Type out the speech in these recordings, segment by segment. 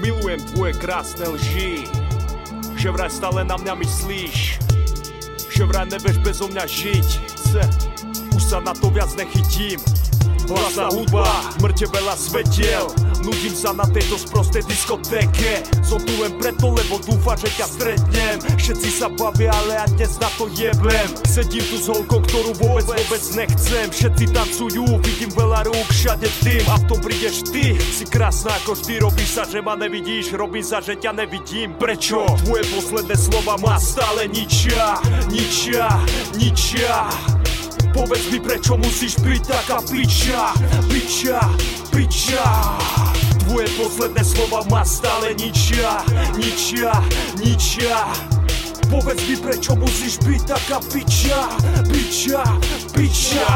Milujem tvoje krásne lži. Že vraj stále na mňa myslíš. Že vraj nebeš bezo mňa žiť. Se, sa na to viac nechytím. Hlasná hudba, mŕte veľa svetiel. Nudím sa na tejto sprostej diskotéke. Som tu len preto, lebo dúfa, že ťa stretnem. Všetci sa bavia, ale ja dnes na to jebem Sedím tu s holkou, ktorú vôbec, vôbec nechcem. Všetci tancujú, vidím veľa rúk, všade tým. A v tom prídeš ty, si krásna ako vždy Robíš sa, že ma nevidíš, robím sa, že ťa nevidím. Prečo? Tvoje posledné slova ma stále ničia Ničia, ničia Povedz mi, prečo musíš byť taká piča, piča, piča. Tvoje posledné slova ma stále ničia, ničia, ničia. Povedz mi, prečo musíš byť taká piča, piča, piča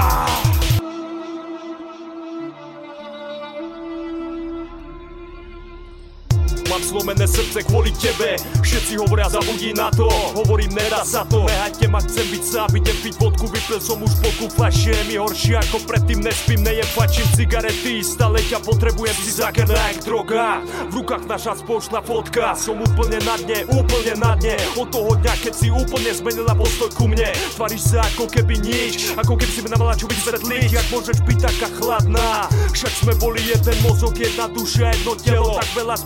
Mám zlomené srdce kvôli tebe. Všetci hovoria zabudí na to. Hovorím nedá sa to. Nehajte ma chcem byť sám Idem piť vodku Vypil som už boku fľaše Je mi horšie ako predtým Nespím, nejem, fačím cigarety. Stále ťa potrebujem si zakená jak droga. V rukách naša spoločná fotka. Som úplne na dne, úplne na dne. Od toho dňa, keď si úplne zmenila postoj ku mne. Tvaríš sa ako keby nič Ako keby si mi namala čo vysvetliť Jak môžeš byť taká chladná? Však sme boli jeden mozog, jedna duša, jedno telo. Tak veľa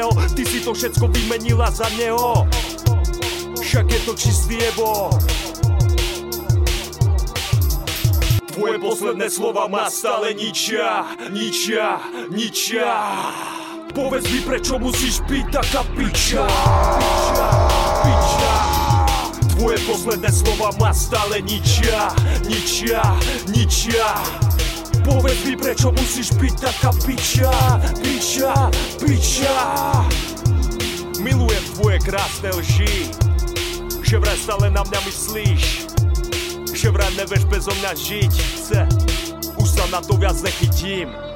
spoločného Ty si to všetko vymenila za neho. Však je to čistý evo Tvoje posledné slova ma stále ničia Ničia, ničia. Povedz mi prečo musíš byť taká piča Piča, piča. Tvoje posledné slova ma stále ničia Ničia, ničia Povedz mi, prečo musíš byť taká piča, piča, piča. Milujem tvoje krásne lži Že vraj stále na mňa myslíš Že vraj nevieš bezo mňa žiť. Chce, už sa na to viac nechytím